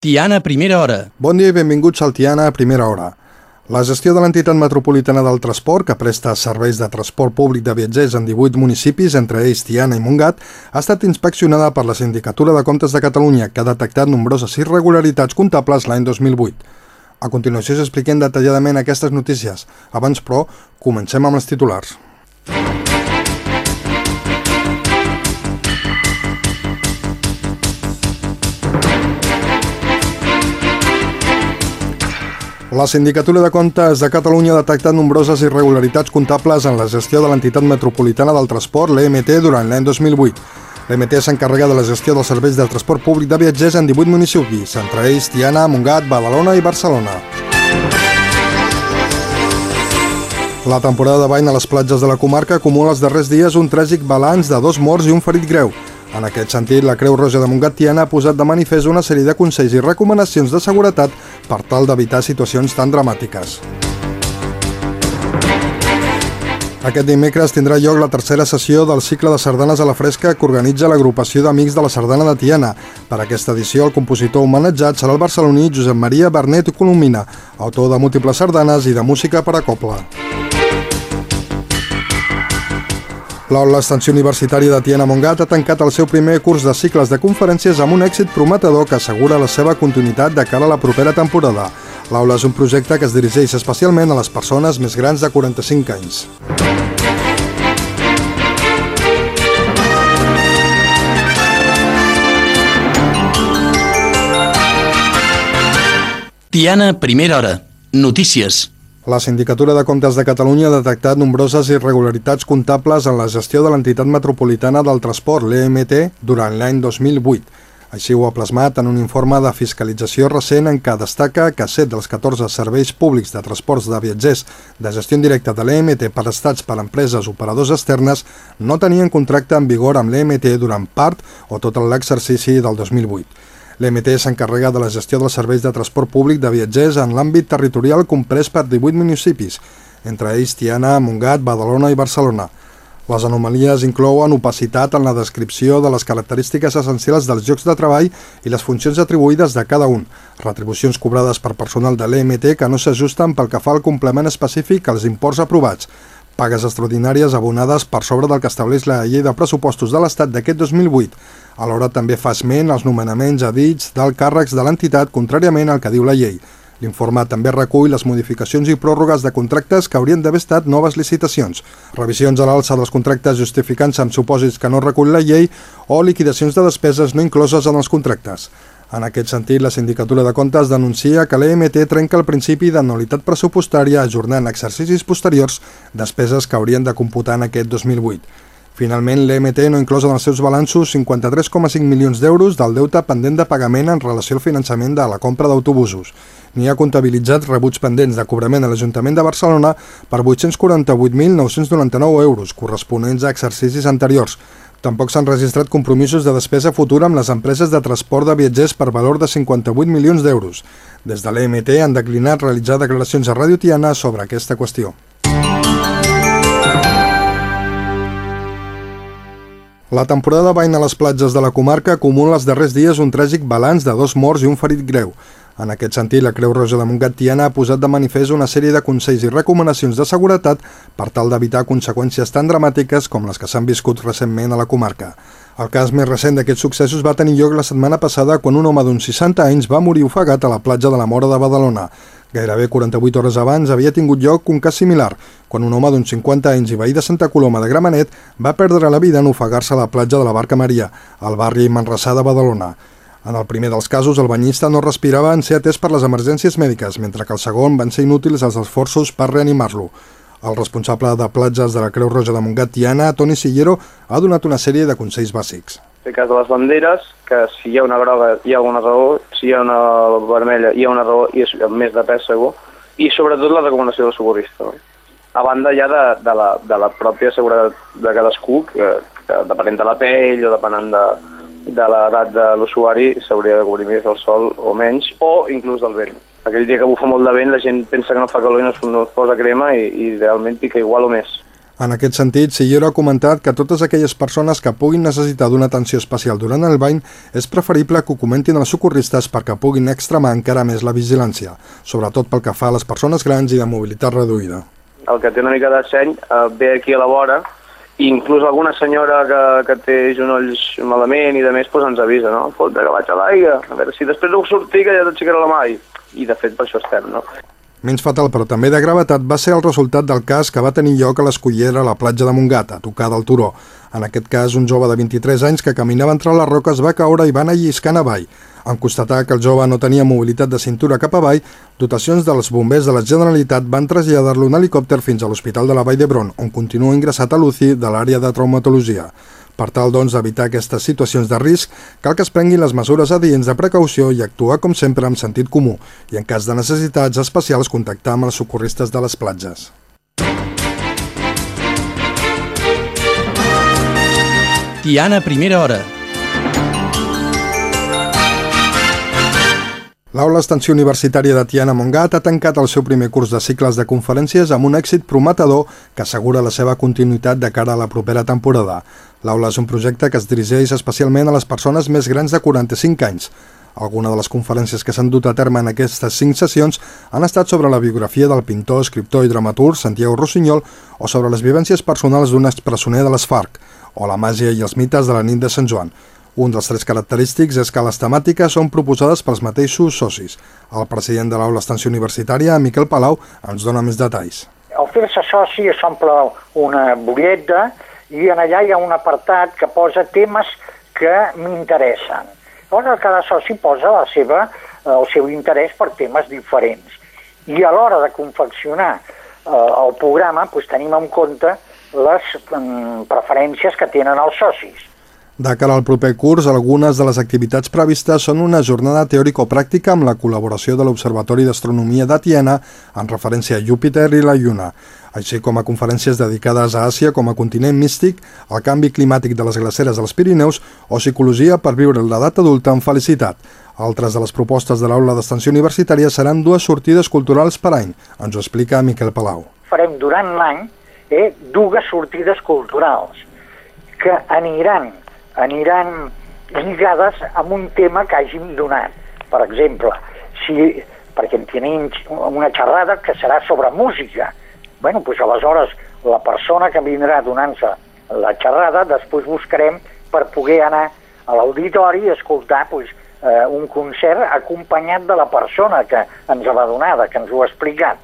Tiana, primera hora. Bon dia i benvinguts al Tiana a primera hora. La gestió de l'entitat metropolitana del transport, que presta serveis de transport públic de viatgers en 18 municipis, entre ells Tiana i Montgat, ha estat inspeccionada per la Sindicatura de Comptes de Catalunya, que ha detectat nombroses irregularitats comptables l'any 2008. A continuació us expliquem detalladament aquestes notícies. Abans, però, comencem amb els titulars. La Sindicatura de Comptes de Catalunya ha detectat nombroses irregularitats comptables en la gestió de l'entitat metropolitana del transport, l'EMT, durant l'any 2008. L'EMT s'encarrega de la gestió dels serveis del transport públic de viatgers en 18 municipis, entre ells Tiana, Montgat, Badalona i Barcelona. La temporada de bany a les platges de la comarca acumula els darrers dies un tràgic balanç de dos morts i un ferit greu. En aquest sentit, la Creu Roja de Montgat Tiana ha posat de manifest una sèrie de consells i recomanacions de seguretat per tal d'evitar situacions tan dramàtiques. Aquest dimecres tindrà lloc la tercera sessió del cicle de sardanes a la fresca que organitza l'agrupació d'Amics de la Sardana de Tiana. Per aquesta edició, el compositor homenatjat serà el barceloní Josep Maria Bernet Colomina, autor de múltiples sardanes i de música per a coble. L'Aula Extensió Universitària de Tiana Montgat ha tancat el seu primer curs de cicles de conferències amb un èxit prometedor que assegura la seva continuïtat de cara a la propera temporada. L'Aula és un projecte que es dirigeix especialment a les persones més grans de 45 anys. Tiana, primera hora. Notícies. La Sindicatura de Comptes de Catalunya ha detectat nombroses irregularitats comptables en la gestió de l'entitat metropolitana del transport, l'EMT, durant l'any 2008. Així ho ha plasmat en un informe de fiscalització recent en què destaca que 7 dels 14 serveis públics de transports de viatgers de gestió indirecta de l'EMT prestats per empreses operadors externes no tenien contracte en vigor amb l'EMT durant part o tot l'exercici del 2008. L'EMT s'encarrega de la gestió dels serveis de transport públic de viatgers en l'àmbit territorial comprès per 18 municipis, entre ells Tiana, Montgat, Badalona i Barcelona. Les anomalies inclouen opacitat en la descripció de les característiques essencials dels llocs de treball i les funcions atribuïdes de cada un, retribucions cobrades per personal de l'EMT que no s'ajusten pel que fa al complement específic als imports aprovats, pagues extraordinàries abonades per sobre del que estableix la llei de pressupostos de l'Estat d'aquest 2008. Alhora també fa esment als nomenaments a dits del càrrecs de l'entitat contràriament al que diu la llei. L'informe també recull les modificacions i pròrrogues de contractes que haurien d'haver estat noves licitacions, revisions a l'alça dels contractes justificant-se amb supòsits que no recull la llei o liquidacions de despeses no incloses en els contractes. En aquest sentit, la Sindicatura de Comptes denuncia que l'EMT trenca el principi de nulitat pressupostària ajornant exercicis posteriors despeses que haurien de computar en aquest 2008. Finalment, l'EMT no inclòs en els seus balanços 53,5 milions d'euros del deute pendent de pagament en relació al finançament de la compra d'autobusos. Ni ha comptabilitzat rebuts pendents de cobrament a l'Ajuntament de Barcelona per 848.999 euros, corresponents a exercicis anteriors. Tampoc s'han registrat compromisos de despesa futura amb les empreses de transport de viatgers per valor de 58 milions d'euros. Des de l'EMT han declinat realitzar declaracions a Radio Tiana sobre aquesta qüestió. La temporada de bany a les platges de la comarca acumula els darrers dies un tràgic balanç de dos morts i un ferit greu. En aquest sentit, la Creu Roja de Montgat Tiana ha posat de manifest una sèrie de consells i recomanacions de seguretat per tal d'evitar conseqüències tan dramàtiques com les que s'han viscut recentment a la comarca. El cas més recent d'aquests successos va tenir lloc la setmana passada quan un home d'uns 60 anys va morir ofegat a la platja de la Mora de Badalona. Gairebé 48 hores abans havia tingut lloc un cas similar, quan un home d'uns 50 anys i veí de Santa Coloma de Gramenet va perdre la vida en ofegar-se a la platja de la Barca Maria, al barri Manressà de Badalona. En el primer dels casos, el banyista no respirava en ser atès per les emergències mèdiques, mentre que el segon van ser inútils els esforços per reanimar-lo. El responsable de platges de la Creu Roja de Montgat, Tiana, Toni Sillero, ha donat una sèrie de consells bàsics. Fer cas de les banderes, que si hi ha una groga hi ha una raó, si hi ha una vermella hi ha una raó i és més de pes segur, i sobretot la recomanació del socorrista. A banda ja de, de, la, de la pròpia seguretat de cadascú, que, que depenent de la pell o depenent de, de l'edat de l'usuari s'hauria de cobrir més el sol o menys, o inclús del vent. Aquell dia que bufa molt de vent la gent pensa que no fa calor i no es, no es posa crema i, i realment pica igual o més. En aquest sentit, Sillero ha comentat que totes aquelles persones que puguin necessitar d'una atenció especial durant el bany és preferible que ho comentin els socorristes perquè puguin extremar encara més la vigilància, sobretot pel que fa a les persones grans i de mobilitat reduïda. El que té una mica de seny eh, ve aquí a la vora inclús alguna senyora que, que té genolls malament i de més pues ens avisa, no? Fot-te que vaig a l'aigua, a veure si després no sortir que ja t'aixecarà la mà i, i de fet per això estem, no? Menys fatal, però també de gravetat, va ser el resultat del cas que va tenir lloc a l'Escollera a la platja de Montgat, a tocar del turó. En aquest cas, un jove de 23 anys que caminava entre les roques va caure i va anar lliscant avall. En constatar que el jove no tenia mobilitat de cintura cap avall, dotacions dels bombers de la Generalitat van traslladar-lo en helicòpter fins a l'Hospital de la Vall d'Hebron, on continua ingressat a l'UCI de l'àrea de traumatologia. Per tal, doncs, d'evitar aquestes situacions de risc, cal que es prenguin les mesures adients de precaució i actuar, com sempre, amb sentit comú i, en cas de necessitats especials, contactar amb els socorristes de les platges. Tiana, primera hora. L'Aula Extensió Universitària de Tiana Montgat ha tancat el seu primer curs de cicles de conferències amb un èxit prometedor que assegura la seva continuïtat de cara a la propera temporada. L'Aula és un projecte que es dirigeix especialment a les persones més grans de 45 anys. Alguna de les conferències que s'han dut a terme en aquestes cinc sessions han estat sobre la biografia del pintor, escriptor i dramaturg Santiago Rossinyol o sobre les vivències personals d'un expresoner de les FARC o la màgia i els mites de la nit de Sant Joan. Un dels tres característics és que les temàtiques són proposades pels mateixos socis. El president de l'Aula Extensió Universitària, Miquel Palau, ens dona més detalls. Al fer-se soci s'omple una butlleta i en allà hi ha un apartat que posa temes que m'interessen. Llavors cada soci posa la seva, eh, el seu interès per temes diferents. I a l'hora de confeccionar eh, el programa doncs, tenim en compte les mm, preferències que tenen els socis. De cara al proper curs, algunes de les activitats previstes són una jornada teòrico-pràctica amb la col·laboració de l'Observatori d'Astronomia de Tiana en referència a Júpiter i la Lluna, així com a conferències dedicades a Àsia com a continent místic, al canvi climàtic de les glaceres dels Pirineus o psicologia per viure l'edat adulta amb felicitat. Altres de les propostes de l'aula d'extensió universitària seran dues sortides culturals per any, ens ho explica Miquel Palau. Farem durant l'any eh, dues sortides culturals que aniran aniran lligades amb un tema que hàgim donat. Per exemple, si, perquè en tenim una xerrada que serà sobre música. Bueno, doncs aleshores la persona que vindrà donant-se la xerrada, després buscarem per poder anar a l'auditori i escoltar doncs, eh, un concert acompanyat de la persona que ens va donada, que ens ho ha explicat.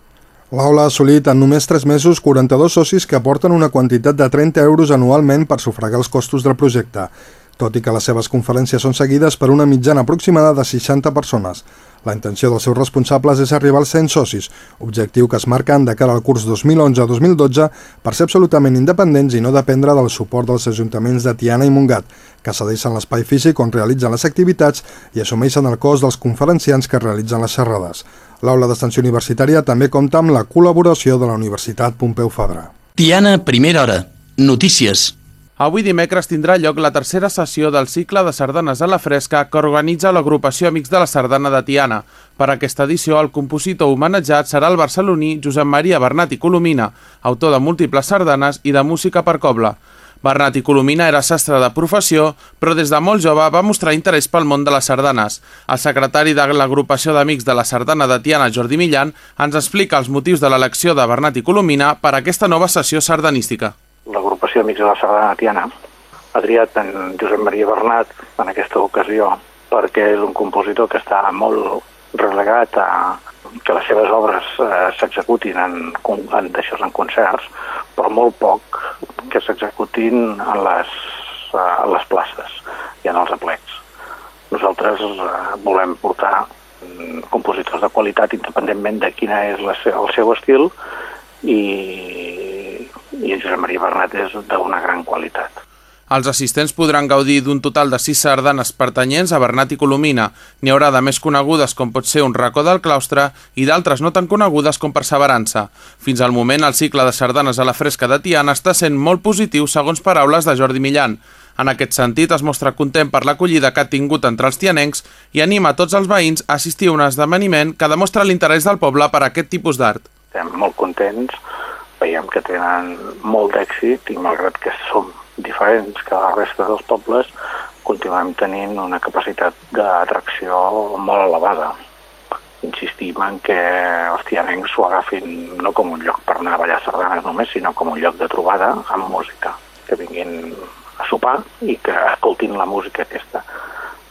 L'aula ha assolit en només 3 mesos 42 socis que aporten una quantitat de 30 euros anualment per sufragar els costos del projecte tot i que les seves conferències són seguides per una mitjana aproximada de 60 persones. La intenció dels seus responsables és arribar als 100 socis, objectiu que es marquen de cara al curs 2011-2012 per ser absolutament independents i no dependre del suport dels ajuntaments de Tiana i Montgat, que cedeixen l'espai físic on realitzen les activitats i assumeixen el cost dels conferenciants que realitzen les xerrades. L'aula d'extensió universitària també compta amb la col·laboració de la Universitat Pompeu Fabra. Tiana, primera hora. Notícies. Avui dimecres tindrà lloc la tercera sessió del cicle de sardanes a la fresca que organitza l'agrupació Amics de la Sardana de Tiana. Per aquesta edició, el compositor homenatjat serà el barceloní Josep Maria Bernat i Colomina, autor de múltiples sardanes i de música per cobla. Bernat i Colomina era sastre de professió, però des de molt jove va mostrar interès pel món de les sardanes. El secretari de l'agrupació d'Amics de la Sardana de Tiana, Jordi Millan, ens explica els motius de l'elecció de Bernat i Colomina per a aquesta nova sessió sardanística l'agrupació Amics de la Sardana Tiana ha triat en Josep Maria Bernat en aquesta ocasió perquè és un compositor que està molt relegat a que les seves obres eh, s'executin en, en, d'això en concerts, però molt poc que s'executin en les, eh, en les places i en els aplecs. Nosaltres eh, volem portar mm, compositors de qualitat independentment de quina és la, el seu estil i i en Josep Maria Bernat és d'una gran qualitat. Els assistents podran gaudir d'un total de sis sardanes pertanyents a Bernat i Colomina. N'hi haurà de més conegudes com pot ser un racó del claustre i d'altres no tan conegudes com Perseverança. Fins al moment, el cicle de sardanes a la fresca de Tiana està sent molt positiu segons paraules de Jordi Millan. En aquest sentit, es mostra content per l'acollida que ha tingut entre els tianencs i anima tots els veïns a assistir a un esdeveniment que demostra l'interès del poble per a aquest tipus d'art. Estem molt contents veiem que tenen molt d'èxit i malgrat que som diferents que la resta dels pobles, continuem tenint una capacitat d'atracció molt elevada. Insistim en que els tianencs s'ho agafin no com un lloc per anar a ballar sardanes només, sinó com un lloc de trobada amb música, que vinguin a sopar i que escoltin la música aquesta.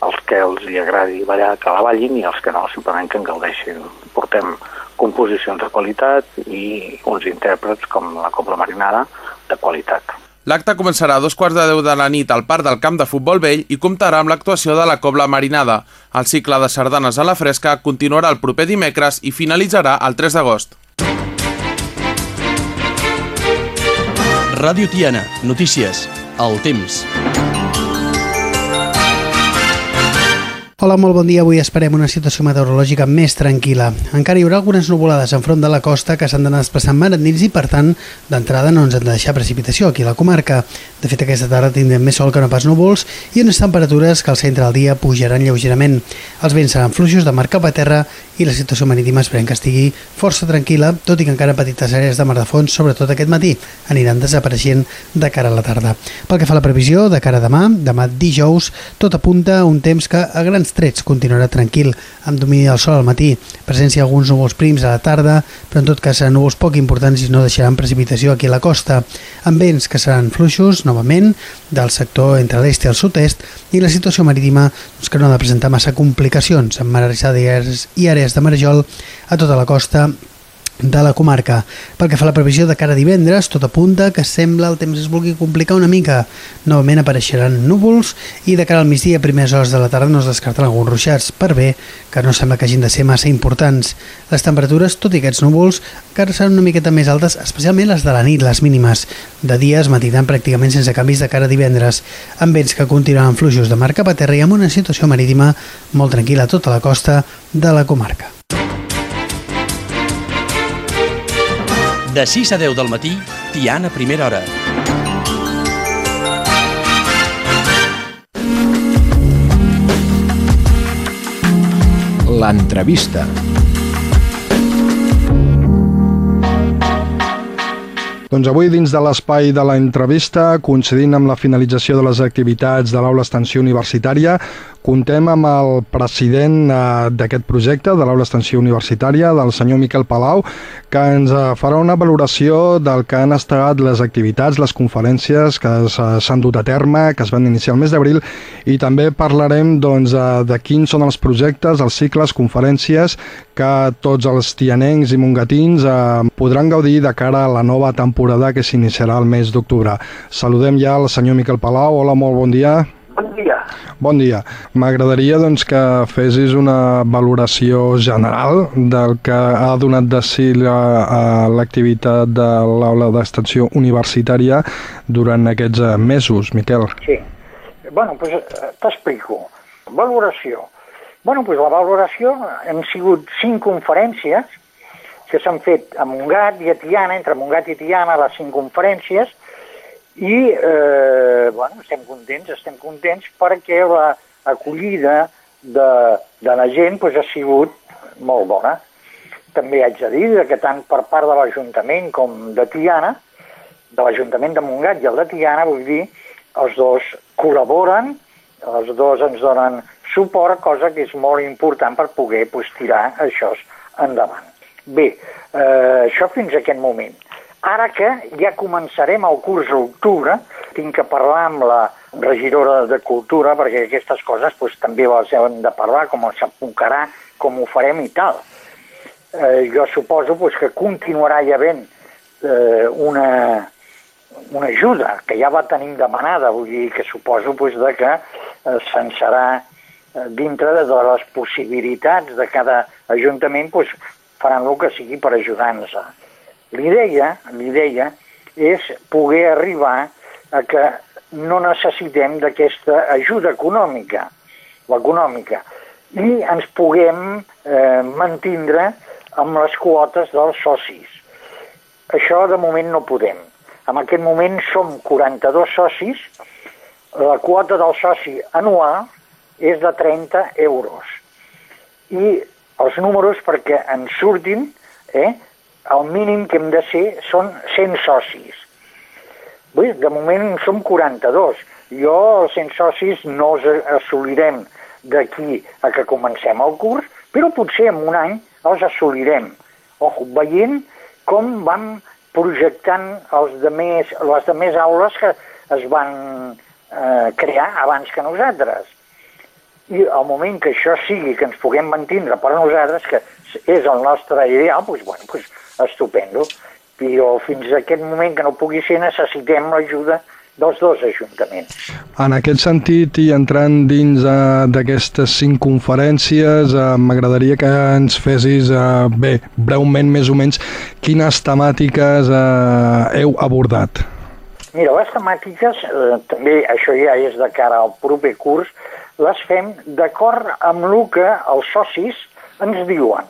Els que els hi agradi ballar, que la ballin, i els que no, simplement que en gaudeixin. Portem composicions de qualitat i uns intèrprets com la Cobla Marinada de qualitat. L'acte començarà a dos quarts de deu de la nit al Parc del Camp de Futbol Vell i comptarà amb l'actuació de la Cobla Marinada. El cicle de sardanes a la fresca continuarà el proper dimecres i finalitzarà el 3 d'agost. Ràdio Tiana, notícies, el temps. Hola, molt bon dia. Avui esperem una situació meteorològica més tranquil·la. Encara hi haurà algunes nuvolades enfront de la costa que s'han d'anar desplaçant mar endins i, per tant, d'entrada no ens han de deixar precipitació aquí a la comarca. De fet, aquesta tarda tindrem més sol que no pas núvols i unes temperatures que al centre del dia pujaran lleugerament. Els vents seran fluixos de mar cap a terra i la situació marítima esperem que estigui força tranquil·la, tot i que encara petites àrees de mar de fons, sobretot aquest matí, aniran desapareixent de cara a la tarda. Pel que fa a la previsió, de cara a demà, demà dijous, tot apunta a un temps que a grans trets continuarà tranquil, amb domini del sol al matí, presència d'alguns núvols prims a la tarda, però en tot cas seran núvols poc importants i no deixaran precipitació aquí a la costa, amb vents que seran fluixos, novament, del sector entre l'est i el sud-est, i la situació marítima doncs, que no ha de presentar massa complicacions, amb mar i àrees, àrees de marejol a tota la costa de la comarca. Pel que fa a la previsió de cara a divendres, tot apunta que sembla el temps es vulgui complicar una mica. Novament apareixeran núvols i de cara al migdia a primeres hores de la tarda no es descarten alguns ruixats, per bé que no sembla que hagin de ser massa importants. Les temperatures, tot i aquests núvols, encara seran una miqueta més altes, especialment les de la nit, les mínimes. De dies matiran pràcticament sense canvis de cara a divendres, amb vents que continuaran fluixos de mar cap a terra i amb una situació marítima molt tranquil·la a tota la costa de la comarca. De 6 a 10 del matí, Tiana Primera Hora. L'entrevista. Doncs avui, dins de l'espai de l'entrevista, coincidint amb la finalització de les activitats de l'aula extensió universitària, contem amb el president eh, d'aquest projecte, de l'aula extensió universitària, del senyor Miquel Palau, que ens eh, farà una valoració del que han estat les activitats, les conferències que s'han dut a terme, que es van iniciar el mes d'abril, i també parlarem doncs, eh, de quins són els projectes, els cicles, conferències que tots els tianencs i mongatins eh, podran gaudir de cara a la nova temporada que s'iniciarà el mes d'octubre. Saludem ja el senyor Miquel Palau. Hola, molt bon dia. Bon dia. Bon dia. M'agradaria doncs, que fessis una valoració general del que ha donat de si la- l'activitat de l'aula d'extensió universitària durant aquests eh, mesos, Miquel. Sí. Bueno, doncs eh, t'explico. Valoració. Bueno, doncs la valoració han sigut cinc conferències que s'han fet a Montgat i a Tiana, entre Montgat i Tiana, les cinc conferències, i eh, bueno, estem contents, estem contents perquè l'acollida de, de la gent doncs, ha sigut molt bona. També haig de dir que tant per part de l'Ajuntament com de Tiana, de l'Ajuntament de Montgat i el de Tiana, vull dir, els dos col·laboren, els dos ens donen suport, cosa que és molt important per poder pues, tirar això endavant. Bé, eh, això fins a aquest moment. Ara que ja començarem el curs a tinc que parlar amb la regidora de Cultura, perquè aquestes coses pues, també les hem de parlar, com s'apuncarà, com ho farem i tal. Eh, jo suposo pues, que continuarà hi havent eh, una, una ajuda que ja va tenim demanada, vull dir que suposo pues, de que eh, se'n serà eh, dintre de les possibilitats de cada ajuntament pues, faran el que sigui per ajudar-nos. L'idea, l'idea és poder arribar a que no necessitem d'aquesta ajuda econòmica, l'econòmica, i ens puguem eh, mantindre amb les quotes dels socis. Això de moment no podem. En aquest moment som 42 socis, la quota del soci anual és de 30 euros. I els números, perquè en surtin, eh, el mínim que hem de ser són 100 socis. Bé, de moment som 42. Jo, els 100 socis, no els assolirem d'aquí a que comencem el curs, però potser en un any els assolirem. Ojo, veient com vam projectant els de més, les de més aules que es van eh, crear abans que nosaltres. I al moment que això sigui, que ens puguem mantindre per nosaltres, que és el nostre ideal, doncs, bueno, doncs, estupendo. Però fins a aquest moment que no pugui ser necessitem l'ajuda dels dos ajuntaments. En aquest sentit, i entrant dins uh, d'aquestes cinc conferències, uh, m'agradaria que ens fessis, uh, bé, breument més o menys, quines temàtiques uh, heu abordat. Mira, les temàtiques, eh, també això ja és de cara al proper curs, les fem d'acord amb el que els socis ens diuen.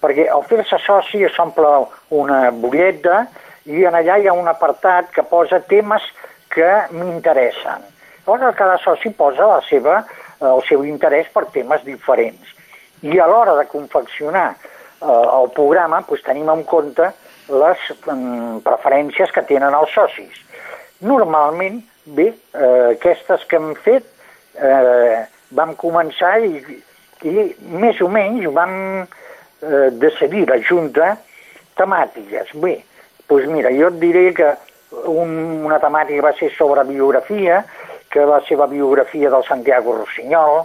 Perquè al fer-se soci s'omple una butlleta i en allà hi ha un apartat que posa temes que m'interessen. Llavors cada soci posa la seva, el seu interès per temes diferents. I a l'hora de confeccionar eh, el programa doncs, tenim en compte les mm, preferències que tenen els socis. Normalment, bé, eh, aquestes que hem fet eh, vam començar i, i més o menys vam eh, decidir la Junta temàtiques. Bé, doncs mira, jo et diré que un, una temàtica va ser sobre biografia, que va ser la biografia del Santiago Rossinyol,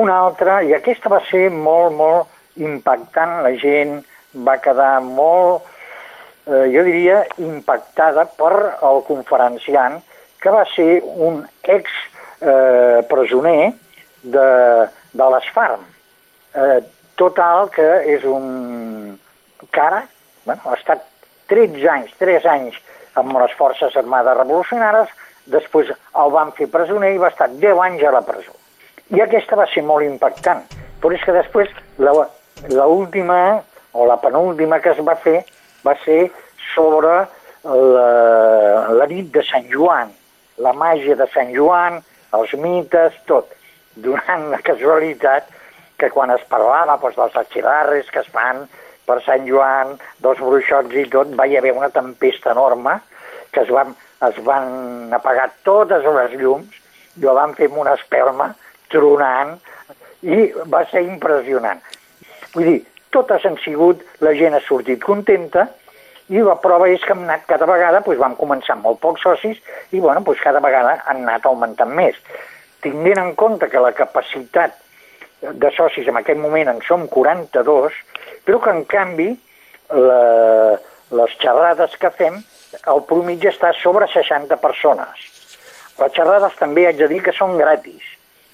una altra, i aquesta va ser molt, molt impactant, la gent va quedar molt, eh, jo diria, impactada per el conferenciant, que va ser un ex eh, presoner de, de l'Esfarm. Eh, total, que és un cara, bueno, ha estat 13 anys, 3 anys amb les forces armades revolucionàries, després el van fer presoner i va estar 10 anys a la presó. I aquesta va ser molt impactant, però és que després l'última o la penúltima que es va fer va ser sobre la, la nit de Sant Joan, la màgia de Sant Joan, els mites, tot. Donant la casualitat que quan es parlava doncs, dels arxivarres que es fan per Sant Joan, dels bruixots i tot, va hi haver una tempesta enorme que es van, es van apagar totes les llums, jo van fer una espelma tronant i va ser impressionant. Vull dir, totes han sigut, la gent ha sortit contenta i la prova és que hem anat cada vegada, doncs vam començar amb molt pocs socis i bueno, doncs cada vegada han anat augmentant més. Tinguent en compte que la capacitat de socis en aquest moment en som 42, però que en canvi la, les xerrades que fem, el promig està sobre 60 persones. Les xerrades també haig de dir que són gratis.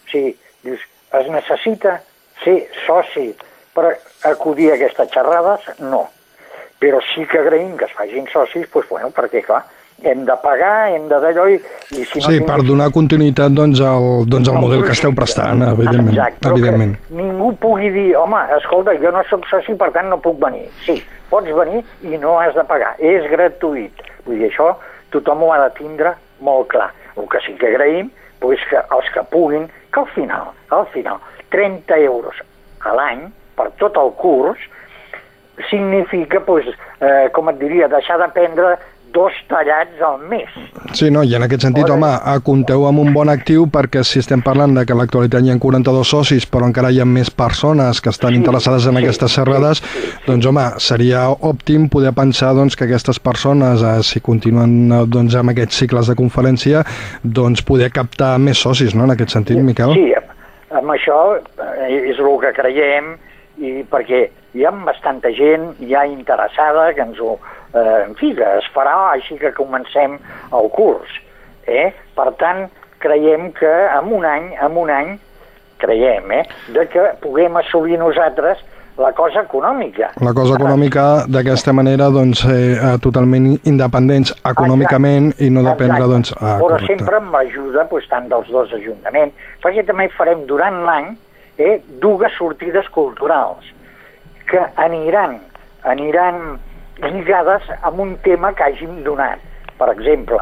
O sigui, dius, es necessita ser soci per acudir a aquestes xerrades? No. Però sí que agraïm que es facin socis, doncs, bueno, perquè, clar, hem de pagar, hem de d'allò i, i si no... Sí, tinc... per donar continuïtat doncs, al, doncs, al model que esteu prestant, evidentment. Exacte, evidentment. ningú pugui dir, home, escolta, jo no sóc soci, per tant no puc venir. Sí, pots venir i no has de pagar, és gratuït. Vull dir, això tothom ho ha de tindre molt clar. El que sí que agraïm doncs que els que puguin, que al final, al final, 30 euros a l'any per tot el curs significa, doncs, eh, com et diria, deixar de prendre dos tallats al mes. Sí, no, i en aquest sentit, home, compteu amb un bon actiu perquè si estem parlant de que a l'actualitat hi ha 42 socis però encara hi ha més persones que estan sí, interessades en sí, aquestes serrades, sí, sí, sí. doncs home, seria òptim poder pensar doncs, que aquestes persones, eh, si continuen eh, doncs, amb aquests cicles de conferència, doncs poder captar més socis, no?, en aquest sentit, Miquel? Sí, amb això eh, és el que creiem i perquè hi ha bastanta gent ja interessada que ens ho, eh, en fi, que es farà així que comencem el curs. Eh? Per tant, creiem que en un any, en un any, creiem, eh, de que puguem assolir nosaltres la cosa econòmica. La cosa econòmica d'aquesta manera doncs, eh, totalment independents econòmicament Exacte. i no dependre Exacte. doncs... Ah, Però correcte. sempre amb l'ajuda doncs, tant dels dos ajuntaments, perquè també farem durant l'any eh, dues sortides culturals que aniran, aniran lligades amb un tema que hàgim donat. Per exemple,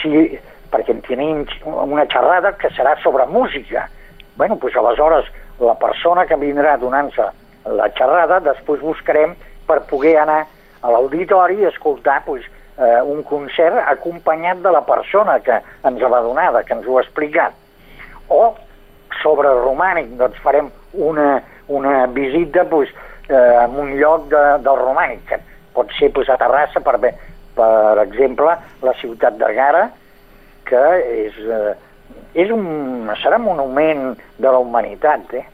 si, perquè tenim una xerrada que serà sobre música. bueno, doncs aleshores la persona que vindrà donant-se la xerrada, després buscarem per poder anar a l'auditori i escoltar pues, eh, un concert acompanyat de la persona que ens l'ha donada, que ens ho ha explicat. O sobre romànic, doncs farem una, una visita pues, eh, en un lloc de, del romànic, que pot ser pues, a Terrassa, per, per exemple, la ciutat de Gara, que és, eh, és un, serà un monument de la humanitat, eh?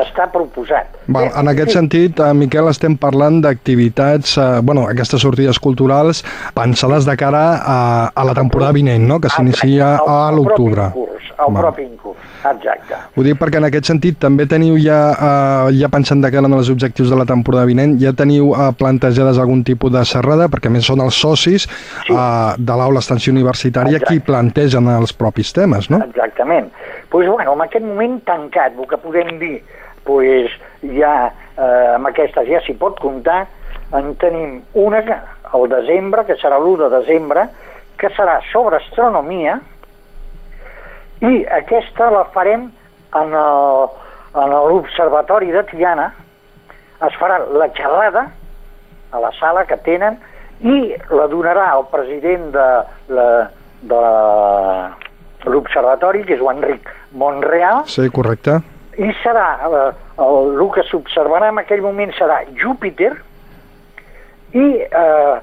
està proposat. Val, en aquest sentit, eh, Miquel, estem parlant d'activitats, eh, bueno, aquestes sortides culturals pensades de cara a, a la temporada vinent, no?, que s'inicia a l'octubre. El propi curs, exacte. Ho dic perquè en aquest sentit també teniu ja, eh, ja pensant de cara en els objectius de la temporada vinent, ja teniu eh, plantejades algun tipus de serrada, perquè més són els socis sí. eh, de l'aula extensió universitària Exacte. qui plantegen els propis temes, no? Exactament. Doncs pues, bueno, en aquest moment tancat, el que podem dir pues, ja eh, amb aquestes ja s'hi pot comptar, en tenim una al desembre, que serà l'1 de desembre, que serà sobre astronomia, i aquesta la farem en l'Observatori de Tiana, es farà la xerrada a la sala que tenen i la donarà el president de, la, de l'Observatori, que és Enric Monreal. Sí, correcte i serà, eh, el, el que s'observarà en aquell moment serà Júpiter i, eh,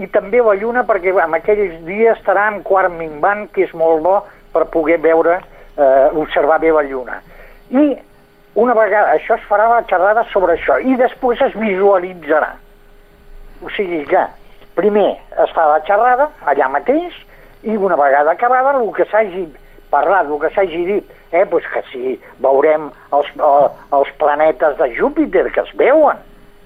i també la Lluna perquè en aquells dies estarà en quart minvant, que és molt bo per poder veure, eh, observar bé la Lluna. I una vegada, això es farà la xerrada sobre això, i després es visualitzarà. O sigui que primer es fa la xerrada allà mateix, i una vegada acabada el que s'hagi parlat, el que s'hagi dit, eh, doncs que si veurem els, eh, els planetes de Júpiter que es veuen,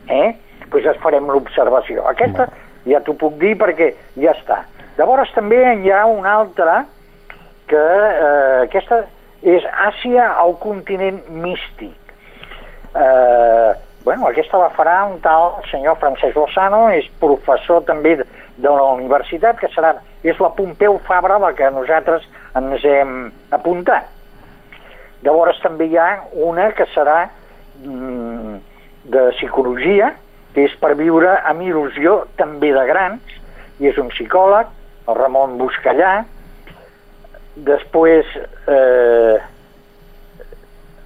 eh, doncs es farem l'observació. Aquesta ja t'ho puc dir perquè ja està. Llavors també hi ha una altra que eh, aquesta és Àsia al continent místic. Eh, bueno, aquesta la farà un tal senyor Francesc Lozano, és professor també de, la universitat, que serà, és la Pompeu Fabra la que nosaltres ens hem apuntat. Llavors també hi ha una que serà mm, de psicologia, que és per viure amb il·lusió també de grans, i és un psicòleg, el Ramon Buscallà. Després, eh,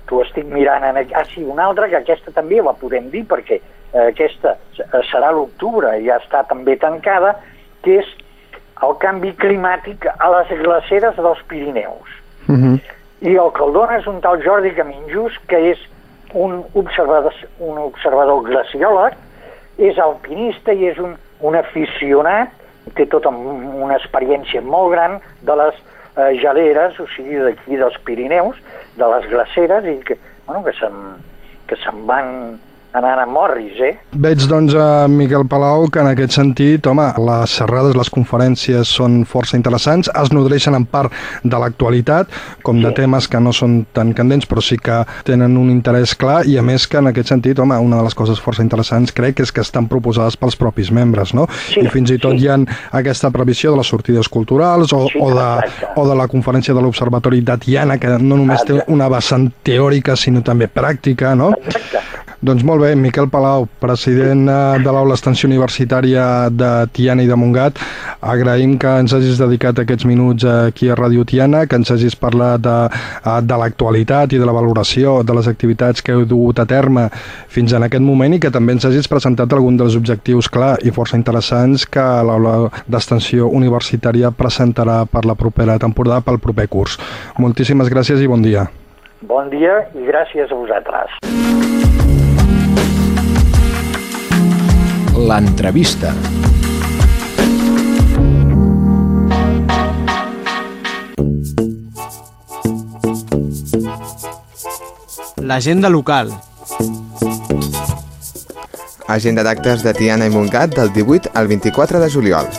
t'ho estic mirant en... Ah, sí, una altra, que aquesta també la podem dir, perquè eh, aquesta serà l'octubre, ja està també tancada, que és el canvi climàtic a les glaceres dels Pirineus. Uh mhm. -huh. I el que el dona és un tal Jordi Caminjus, que és un observador, un observador glaciòleg, és alpinista i és un, un aficionat, té tota una experiència molt gran de les eh, geleres, o sigui, d'aquí dels Pirineus, de les glaceres, i que, bueno, que se'n que van anant a Morris, eh? Veig, doncs, a Miquel Palau que en aquest sentit, home, les xerrades, les conferències són força interessants, es nodreixen en part de l'actualitat, com sí. de temes que no són tan candents, però sí que tenen un interès clar, i a més que en aquest sentit, home, una de les coses força interessants crec és que estan proposades pels propis membres, no? Sí, I fins i tot sí. hi ha aquesta previsió de les sortides culturals o, sí, o, de, o de la conferència de l'Observatori de Tiana, que no només exacte. té una vessant teòrica, sinó també pràctica, no? Exacte. Doncs molt bé, Miquel Palau, president eh, de l'Aula Extensió Universitària de Tiana i de Montgat, agraïm que ens hagis dedicat aquests minuts aquí a Ràdio Tiana, que ens hagis parlat de, eh, de l'actualitat i de la valoració de les activitats que heu dugut a terme fins en aquest moment i que també ens hagis presentat algun dels objectius clar i força interessants que l'Aula d'Extensió Universitària presentarà per la propera temporada pel proper curs. Moltíssimes gràcies i bon dia. Bon dia i gràcies a vosaltres. L'entrevista. L'agenda local. Agenda d'actes de Tiana i Montgat del 18 al 24 de juliol.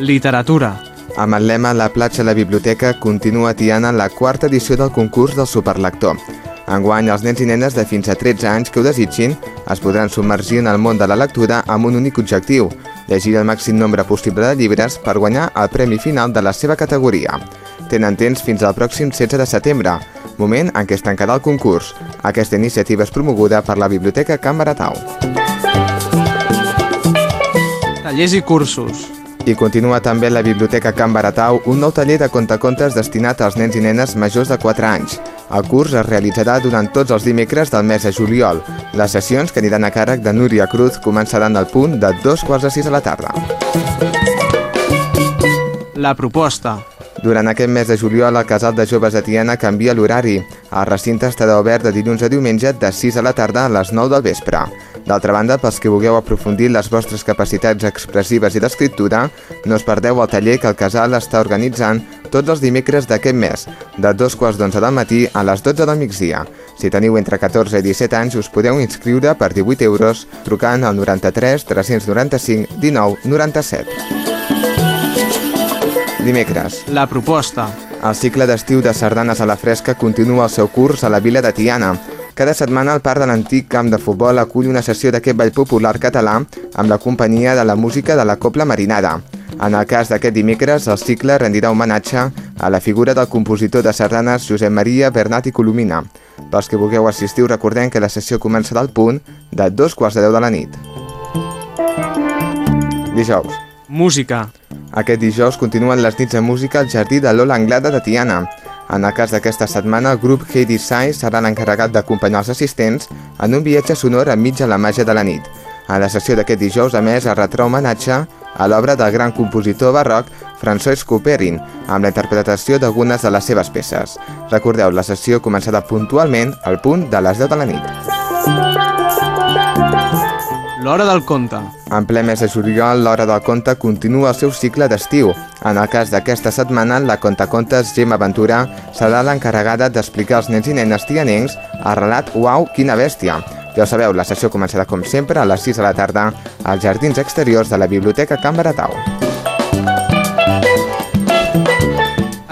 Literatura. Amb el lema La platja a la biblioteca continua Tiana la quarta edició del concurs del superlector. Enguany, els nens i nenes de fins a 13 anys que ho desitgin es podran submergir en el món de la lectura amb un únic objectiu, llegir el màxim nombre possible de llibres per guanyar el premi final de la seva categoria. Tenen temps fins al pròxim 16 de setembre, moment en què es tancarà el concurs. Aquesta iniciativa és promoguda per la Biblioteca Can Baratau. tallers i cursos. I continua també la Biblioteca Can Baratau un nou taller de contacontes destinat als nens i nenes majors de 4 anys. El curs es realitzarà durant tots els dimecres del mes de juliol. Les sessions, que aniran a càrrec de Núria Cruz, començaran al punt de dos quarts de sis a la tarda. La proposta. Durant aquest mes de juliol, el Casal de Joves de Tiana canvia l'horari. El recinte estarà obert de dilluns a diumenge de 6 a la tarda a les 9 del vespre. D'altra banda, pels que vulgueu aprofundir les vostres capacitats expressives i d'escriptura, no us perdeu el taller que el Casal està organitzant tots els dimecres d'aquest mes, de dos quarts d'onze del matí a les 12 del migdia. Si teniu entre 14 i 17 anys, us podeu inscriure per 18 euros trucant al 93 395 19 97. Dimecres. La proposta. El cicle d'estiu de sardanes a la fresca continua el seu curs a la vila de Tiana. Cada setmana el parc de l'antic camp de futbol acull una sessió d'aquest ball popular català amb la companyia de la música de la Copla Marinada. En el cas d'aquest dimecres, el cicle rendirà homenatge a la figura del compositor de sardanes Josep Maria Bernat i Colomina. Pels que vulgueu assistir, recordem que la sessió començarà al punt de dos quarts de deu de la nit. Dijous. Música. Aquest dijous continuen les nits de música al Jardí de l'Ola Anglada de Tiana. En el cas d'aquesta setmana, el grup Heidi Sai serà l'encarregat d'acompanyar els assistents en un viatge sonor enmig de la màgia de la nit. A la sessió d'aquest dijous, a més, es retrà homenatge a l'obra del gran compositor barroc Francesc Couperin, amb la interpretació d'algunes de les seves peces. Recordeu, la sessió començarà puntualment al punt de les 10 de la nit. L'hora del conte. En ple mes de juliol, l'Hora del Conte continua el seu cicle d'estiu. En el cas d'aquesta setmana, la contacontes Gemma Ventura serà l'encarregada d'explicar als nens i nenes tianencs el relat Uau, quina bèstia! Ja ho sabeu, la sessió començarà com sempre a les 6 de la tarda als jardins exteriors de la Biblioteca Can Baratau.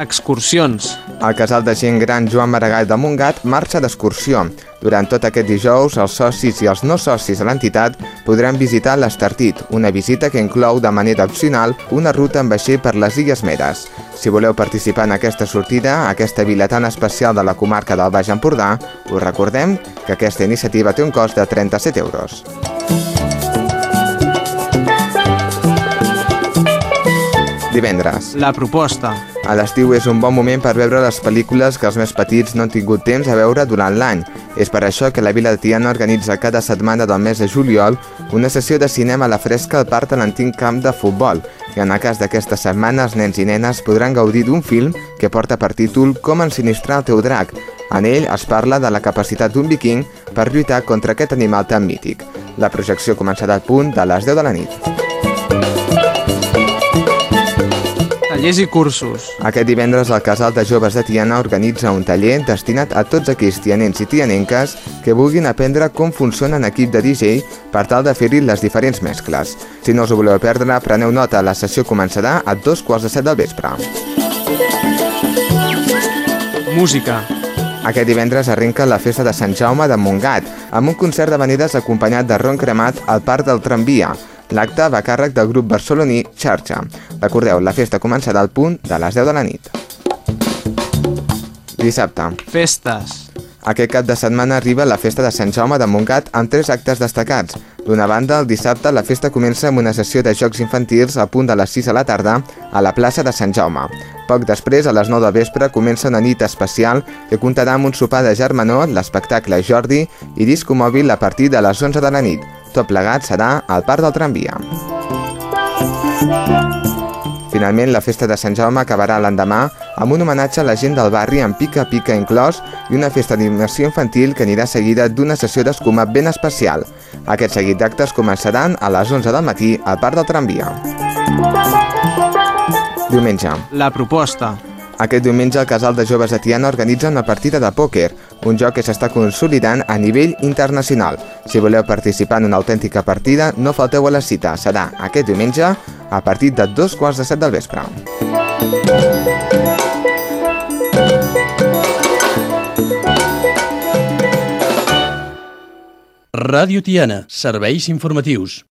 Excursions. El casal de gent gran Joan Maragall de Montgat marxa d'excursió. Durant tot aquest dijous, els socis i els no socis de l'entitat podran visitar l'Estartit, una visita que inclou de manera opcional una ruta en vaixell per les Illes Medes. Si voleu participar en aquesta sortida, aquesta vila tan especial de la comarca del Baix Empordà, us recordem que aquesta iniciativa té un cost de 37 euros. Divendres. La proposta. A l'estiu és un bon moment per veure les pel·lícules que els més petits no han tingut temps a veure durant l'any. És per això que la Vila de Tiana organitza cada setmana del mes de juliol una sessió de cinema a la fresca al parc de l'antic camp de futbol. I en el cas d'aquesta setmana, els nens i nenes podran gaudir d'un film que porta per títol Com ensinistrar el teu drac. En ell es parla de la capacitat d'un viking per lluitar contra aquest animal tan mític. La projecció començarà al punt de les 10 de la nit. Tallers i cursos. Aquest divendres el Casal de Joves de Tiana organitza un taller destinat a tots aquells tianencs i tianenques que vulguin aprendre com funciona un equip de DJ per tal de fer-hi les diferents mescles. Si no us ho voleu perdre, preneu nota, la sessió començarà a dos quarts de set del vespre. Música. Aquest divendres arrenca la festa de Sant Jaume de Montgat, amb un concert de venides acompanyat de ron cremat al Parc del Tramvia. L'acte va a càrrec del grup barceloní Xarxa. Recordeu, la festa començarà al punt de les 10 de la nit. Dissabte. Festes. Aquest cap de setmana arriba la festa de Sant Jaume de Montgat amb tres actes destacats. D'una banda, el dissabte la festa comença amb una sessió de jocs infantils a punt de les 6 a la tarda a la plaça de Sant Jaume. Poc després, a les 9 del vespre, comença una nit especial que comptarà amb un sopar de germanor, l'espectacle Jordi i disco mòbil a partir de les 11 de la nit. Tot plegat serà al Parc del Tramvia. Finalment, la festa de Sant Jaume acabarà l'endemà amb un homenatge a la gent del barri amb pica-pica inclòs i una festa d'animació infantil que anirà seguida d'una sessió d'escuma ben especial. Aquest seguit d'actes començaran a les 11 del matí al Parc del Tramvia. Diumenge. La proposta. Aquest diumenge el Casal de Joves de Tiana organitza una partida de pòquer, un joc que s'està consolidant a nivell internacional. Si voleu participar en una autèntica partida, no falteu a la cita. Serà aquest diumenge a partir de dos quarts de set del vespre. Ràdio Tiana, serveis informatius.